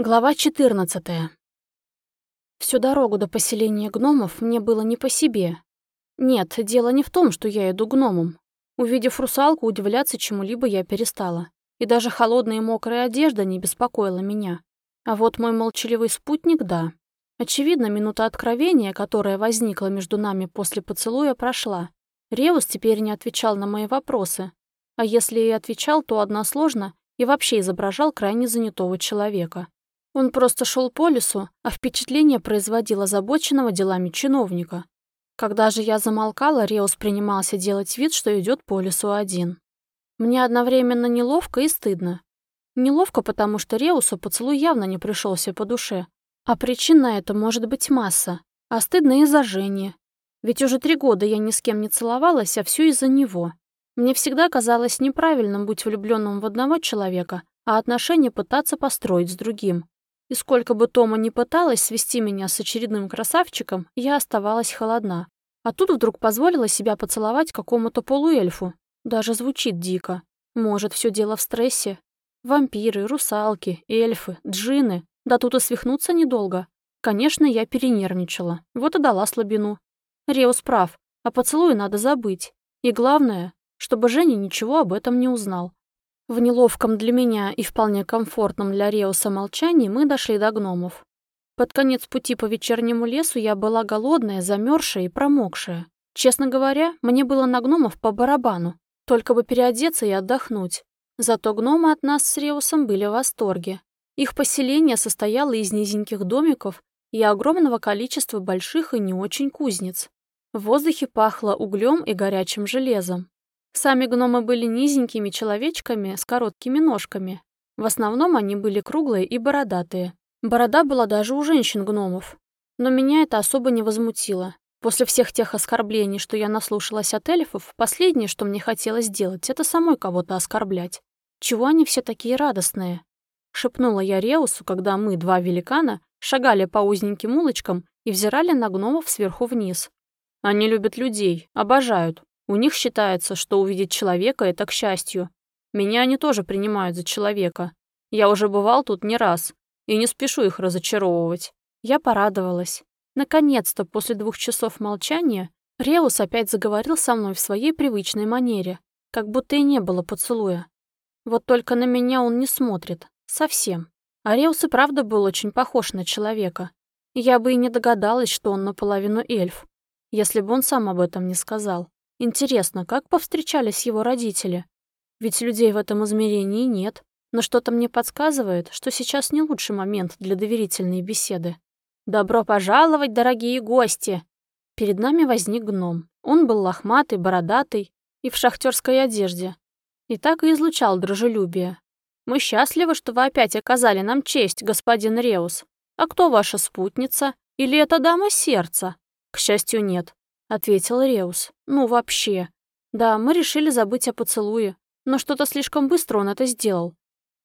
Глава 14. Всю дорогу до поселения гномов мне было не по себе. Нет, дело не в том, что я иду гномом. Увидев русалку, удивляться чему-либо я перестала. И даже холодная и мокрая одежда не беспокоила меня. А вот мой молчаливый спутник — да. Очевидно, минута откровения, которая возникла между нами после поцелуя, прошла. Реус теперь не отвечал на мои вопросы. А если и отвечал, то односложно и вообще изображал крайне занятого человека. Он просто шел по лесу, а впечатление производил озабоченного делами чиновника. Когда же я замолкала, Реус принимался делать вид, что идет по лесу один. Мне одновременно неловко и стыдно. Неловко, потому что Реусу поцелуй явно не пришелся по душе. А причин на это может быть масса. А стыдно из-за Жени. Ведь уже три года я ни с кем не целовалась, а все из-за него. Мне всегда казалось неправильным быть влюбленным в одного человека, а отношения пытаться построить с другим. И сколько бы Тома ни пыталась свести меня с очередным красавчиком, я оставалась холодна. А тут вдруг позволила себя поцеловать какому-то полуэльфу. Даже звучит дико. Может, все дело в стрессе? Вампиры, русалки, эльфы, джины. Да тут и свихнуться недолго. Конечно, я перенервничала. Вот и дала слабину. Реус прав. А поцелуй надо забыть. И главное, чтобы Женя ничего об этом не узнал. В неловком для меня и вполне комфортном для Реуса молчании мы дошли до гномов. Под конец пути по вечернему лесу я была голодная, замерзшая и промокшая. Честно говоря, мне было на гномов по барабану, только бы переодеться и отдохнуть. Зато гномы от нас с Реусом были в восторге. Их поселение состояло из низеньких домиков и огромного количества больших и не очень кузнец. В воздухе пахло углем и горячим железом. Сами гномы были низенькими человечками с короткими ножками. В основном они были круглые и бородатые. Борода была даже у женщин-гномов. Но меня это особо не возмутило. После всех тех оскорблений, что я наслушалась от эльфов, последнее, что мне хотелось сделать, это самой кого-то оскорблять. Чего они все такие радостные? Шепнула я Реусу, когда мы, два великана, шагали по узеньким улочкам и взирали на гномов сверху вниз. Они любят людей, обожают, у них считается, что увидеть человека — это к счастью. Меня они тоже принимают за человека. Я уже бывал тут не раз, и не спешу их разочаровывать. Я порадовалась. Наконец-то, после двух часов молчания, Реус опять заговорил со мной в своей привычной манере, как будто и не было поцелуя. Вот только на меня он не смотрит. Совсем. А Реус и правда был очень похож на человека. Я бы и не догадалась, что он наполовину эльф, если бы он сам об этом не сказал. Интересно, как повстречались его родители? Ведь людей в этом измерении нет. Но что-то мне подсказывает, что сейчас не лучший момент для доверительной беседы. «Добро пожаловать, дорогие гости!» Перед нами возник гном. Он был лохматый, бородатый и в шахтерской одежде. И так и излучал дружелюбие. «Мы счастливы, что вы опять оказали нам честь, господин Реус. А кто ваша спутница? Или это дама сердца?» «К счастью, нет. — ответил Реус. «Ну, вообще. Да, мы решили забыть о поцелуе, но что-то слишком быстро он это сделал.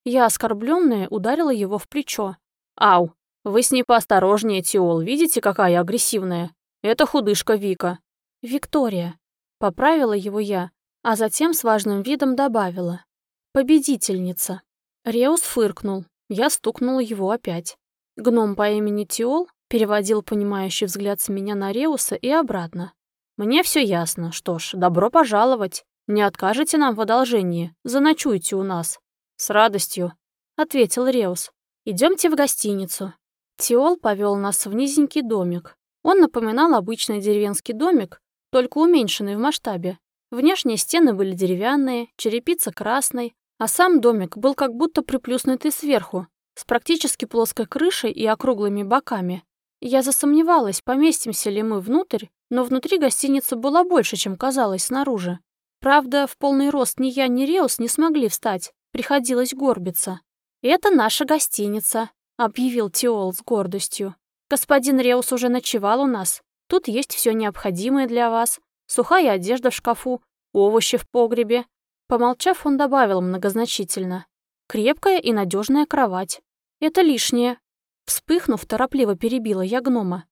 Я, оскорбленная, ударила его в плечо. «Ау! Вы с ней поосторожнее, Тиол, видите, какая агрессивная? Это худышка Вика». «Виктория», — поправила его я, а затем с важным видом добавила. «Победительница». Реус фыркнул. Я стукнула его опять. Гном по имени Тиол Переводил понимающий взгляд с меня на Реуса и обратно. «Мне все ясно. Что ж, добро пожаловать. Не откажете нам в одолжении. Заночуйте у нас». «С радостью», — ответил Реус. Идемте в гостиницу». Тиол повел нас в низенький домик. Он напоминал обычный деревенский домик, только уменьшенный в масштабе. Внешние стены были деревянные, черепица красной, а сам домик был как будто приплюснутый сверху, с практически плоской крышей и округлыми боками. Я засомневалась, поместимся ли мы внутрь, но внутри гостиница была больше, чем казалось снаружи. Правда, в полный рост ни я, ни Реус не смогли встать, приходилось горбиться. «Это наша гостиница», — объявил Тиол с гордостью. «Господин Реус уже ночевал у нас. Тут есть все необходимое для вас. Сухая одежда в шкафу, овощи в погребе». Помолчав, он добавил многозначительно. «Крепкая и надежная кровать. Это лишнее, Вспыхнув, торопливо перебила я гнома.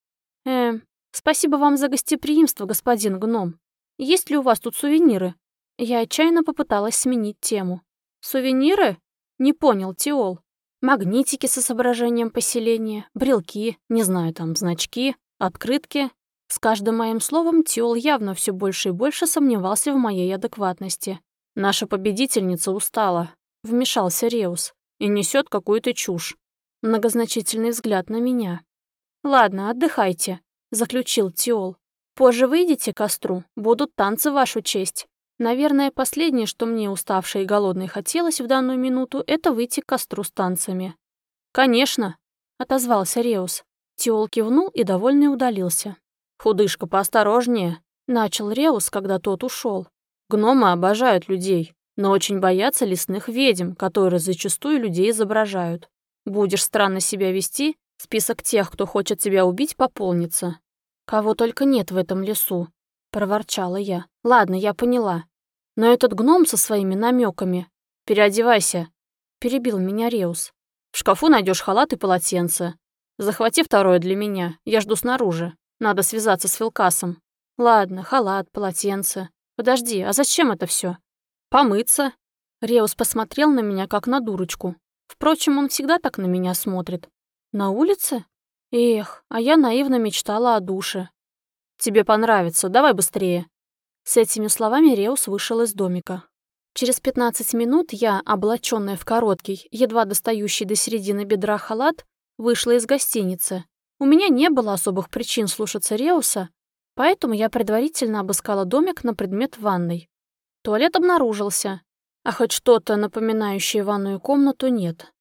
«Э, спасибо вам за гостеприимство, господин гном. Есть ли у вас тут сувениры?» Я отчаянно попыталась сменить тему. «Сувениры?» — не понял Тиол. магнитики со соображением поселения, брелки, не знаю, там, значки, открытки. С каждым моим словом Тиол явно все больше и больше сомневался в моей адекватности. Наша победительница устала, вмешался Реус, и несет какую-то чушь. Многозначительный взгляд на меня. «Ладно, отдыхайте», — заключил Тиол. «Позже выйдете к костру, будут танцы в вашу честь. Наверное, последнее, что мне, уставшей и голодной, хотелось в данную минуту, это выйти к костру с танцами». «Конечно», — отозвался Реус. Тиол кивнул и довольный удалился. «Худышка, поосторожнее», — начал Реус, когда тот ушел. Гномы обожают людей, но очень боятся лесных ведьм, которые зачастую людей изображают. Будешь странно себя вести, список тех, кто хочет тебя убить, пополнится. Кого только нет в этом лесу, проворчала я. Ладно, я поняла. Но этот гном со своими намеками. Переодевайся, перебил меня Реус. В шкафу найдешь халат и полотенце. Захвати второе для меня, я жду снаружи. Надо связаться с Филкасом. Ладно, халат, полотенце. Подожди, а зачем это все? Помыться. Реус посмотрел на меня, как на дурочку. Впрочем, он всегда так на меня смотрит. На улице? Эх, а я наивно мечтала о душе. Тебе понравится, давай быстрее. С этими словами Реус вышел из домика. Через 15 минут я, облаченная в короткий, едва достающий до середины бедра халат, вышла из гостиницы. У меня не было особых причин слушаться Реуса, Поэтому я предварительно обыскала домик на предмет ванной. Туалет обнаружился, а хоть что-то, напоминающее ванную комнату, нет.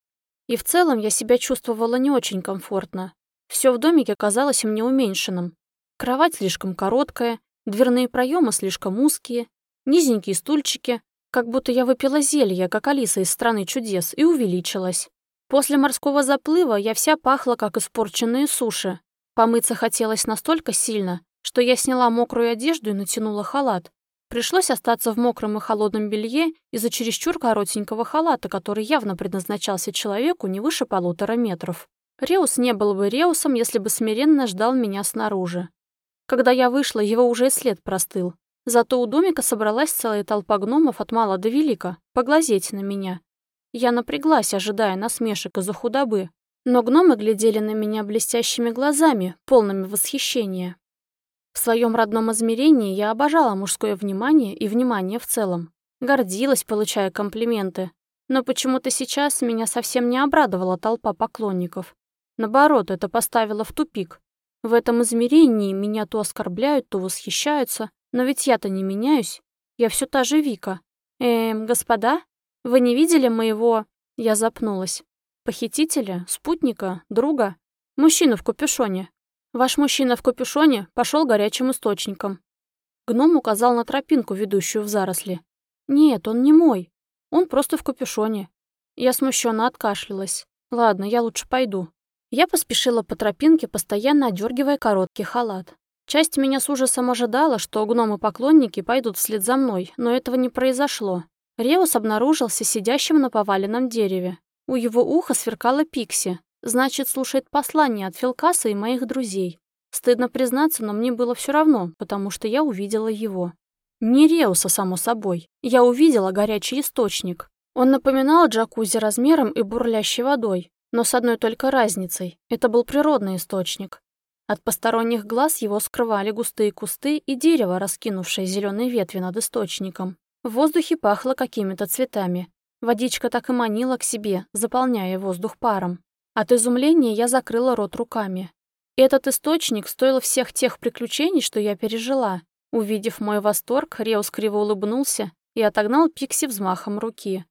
И в целом я себя чувствовала не очень комфортно. Все в домике казалось мне уменьшенным. Кровать слишком короткая, дверные проемы слишком узкие, низенькие стульчики, как будто я выпила зелье, как Алиса из «Страны чудес», и увеличилась. После морского заплыва я вся пахла, как испорченные суши. Помыться хотелось настолько сильно, что я сняла мокрую одежду и натянула халат. Пришлось остаться в мокром и холодном белье из-за чересчур коротенького халата, который явно предназначался человеку не выше полутора метров. Реус не был бы Реусом, если бы смиренно ждал меня снаружи. Когда я вышла, его уже и след простыл. Зато у домика собралась целая толпа гномов от мала до велика, поглазеть на меня. Я напряглась, ожидая насмешек из-за худобы. Но гномы глядели на меня блестящими глазами, полными восхищения. В своем родном измерении я обожала мужское внимание и внимание в целом. Гордилась, получая комплименты. Но почему-то сейчас меня совсем не обрадовала толпа поклонников. Наоборот, это поставило в тупик. В этом измерении меня то оскорбляют, то восхищаются. Но ведь я-то не меняюсь. Я все та же Вика. Эм, господа, вы не видели моего... Я запнулась. Похитителя, спутника, друга? Мужчину в капюшоне. Ваш мужчина в капюшоне пошел горячим источником. Гном указал на тропинку, ведущую в заросли. Нет, он не мой. Он просто в капюшоне. Я смущенно откашлялась. Ладно, я лучше пойду. Я поспешила по тропинке, постоянно одергивая короткий халат. Часть меня с ужасом ожидала, что гномы-поклонники пойдут вслед за мной, но этого не произошло. Реус обнаружился сидящим на поваленном дереве. У его уха сверкала пикси, Значит, слушает послание от Филкаса и моих друзей. Стыдно признаться, но мне было все равно, потому что я увидела его. Не Реуса, само собой. Я увидела горячий источник. Он напоминал джакузи размером и бурлящей водой, но с одной только разницей. Это был природный источник. От посторонних глаз его скрывали густые кусты и дерево, раскинувшее зеленые ветви над источником. В воздухе пахло какими-то цветами. Водичка так и манила к себе, заполняя воздух паром. От изумления я закрыла рот руками. Этот источник стоил всех тех приключений, что я пережила. Увидев мой восторг, Реус криво улыбнулся и отогнал Пикси взмахом руки.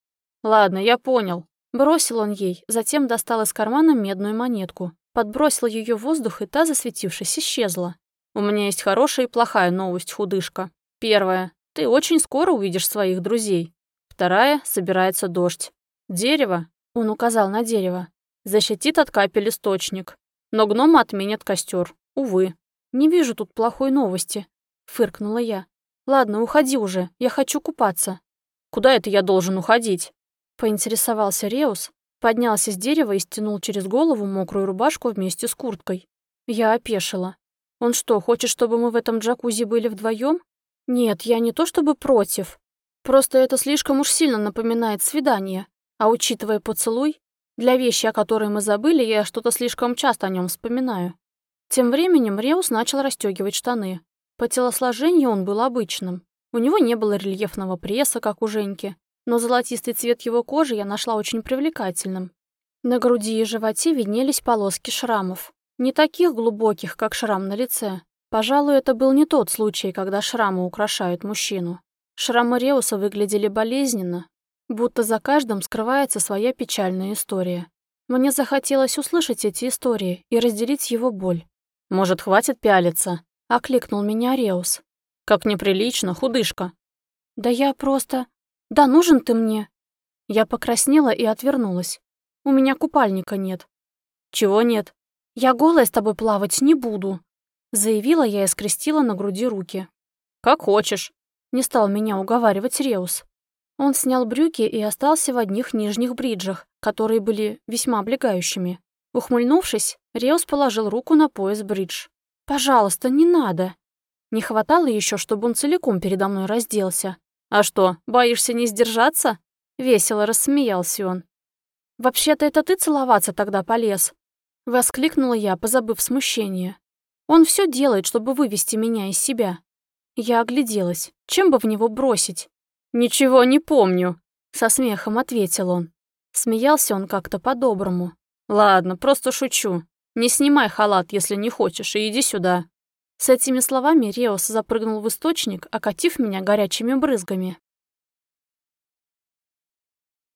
«Ладно, я понял». Бросил он ей, затем достал из кармана медную монетку. Подбросил ее в воздух, и та, засветившись, исчезла. «У меня есть хорошая и плохая новость, худышка. Первая. Ты очень скоро увидишь своих друзей. Вторая. Собирается дождь. Дерево. Он указал на дерево. Защитит от капель источник. Но гномы отменят костер. Увы. Не вижу тут плохой новости. Фыркнула я. Ладно, уходи уже. Я хочу купаться. Куда это я должен уходить? Поинтересовался Реус, поднялся с дерева и стянул через голову мокрую рубашку вместе с курткой. Я опешила. Он что, хочет, чтобы мы в этом джакузи были вдвоем? Нет, я не то чтобы против. Просто это слишком уж сильно напоминает свидание. А учитывая поцелуй, Для вещи, о которой мы забыли, я что-то слишком часто о нем вспоминаю. Тем временем Реус начал расстегивать штаны. По телосложению он был обычным. У него не было рельефного пресса, как у Женьки, но золотистый цвет его кожи я нашла очень привлекательным. На груди и животе виднелись полоски шрамов. Не таких глубоких, как шрам на лице. Пожалуй, это был не тот случай, когда шрамы украшают мужчину. Шрамы Реуса выглядели болезненно, будто за каждым скрывается своя печальная история. Мне захотелось услышать эти истории и разделить его боль. «Может, хватит пялиться?» — окликнул меня Реус. «Как неприлично, худышка». «Да я просто... Да нужен ты мне!» Я покраснела и отвернулась. «У меня купальника нет». «Чего нет?» «Я голая с тобой плавать не буду», — заявила я и скрестила на груди руки. «Как хочешь», — не стал меня уговаривать Реус. Он снял брюки и остался в одних нижних бриджах, которые были весьма облегающими. Ухмыльнувшись, Реус положил руку на пояс бридж. «Пожалуйста, не надо». Не хватало еще, чтобы он целиком передо мной разделся. «А что, боишься не сдержаться?» Весело рассмеялся он. «Вообще-то это ты целоваться тогда полез?» Воскликнула я, позабыв смущение. «Он все делает, чтобы вывести меня из себя». Я огляделась. Чем бы в него бросить? «Ничего не помню», — со смехом ответил он. Смеялся он как-то по-доброму. «Ладно, просто шучу. Не снимай халат, если не хочешь, и иди сюда». С этими словами Реус запрыгнул в источник, окатив меня горячими брызгами.